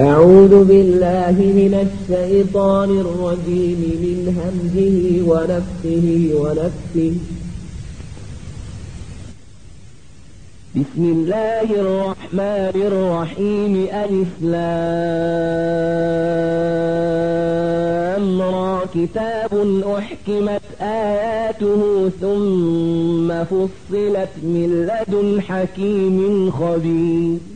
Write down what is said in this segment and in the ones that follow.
أعوذ بالله من الشيطان الرجيم من همزه ونفسه ونفسه بسم الله الرحمن الرحيم. ألف لام كتاب أحكمت آياته ثم فصلت من لدن حكيم خبير.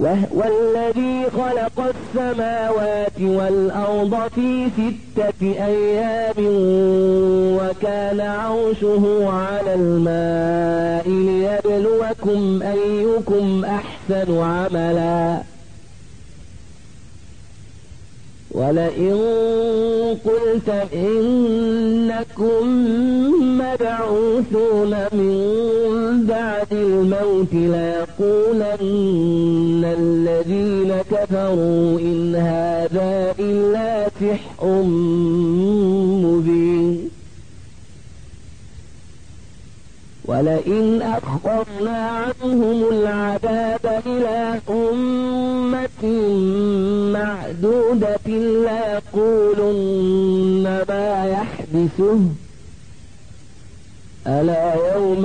وهو الذي خلق السماوات والأرض في ستة أيام وكان عرشه على الماء ليبلوكم أيكم أحسن عملا. ولئن قلت إنكم مبعوثون بعد الموت ليقولن الذين كفروا إن هذا إلا سحر مبين. ولئن أخرنا عنهم العذاب إلى أمة معدودة ليقولن ما يحدثه. ألا يوم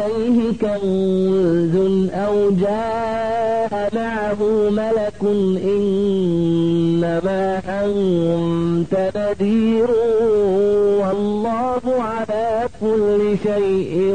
عليه كنز أو جاء معه ملك إنما أنت نذير والله على كل شيء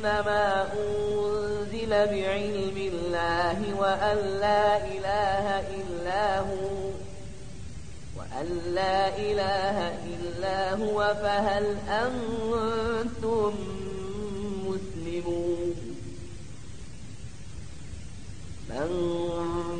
أنما أنزل بعلم الله وأن لا إله إلا هو وأن لا إله إلا هو فهل أنتم مسلمون؟ من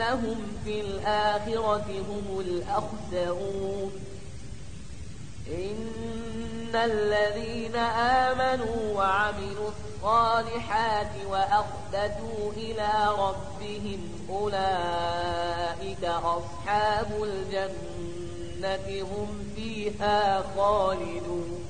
أنهم في الآخرة هم الأخسرون. إن الذين آمنوا وعملوا الصالحات وأخبتوا إلى ربهم أولئك أصحاب الجنة هم فيها خالدون.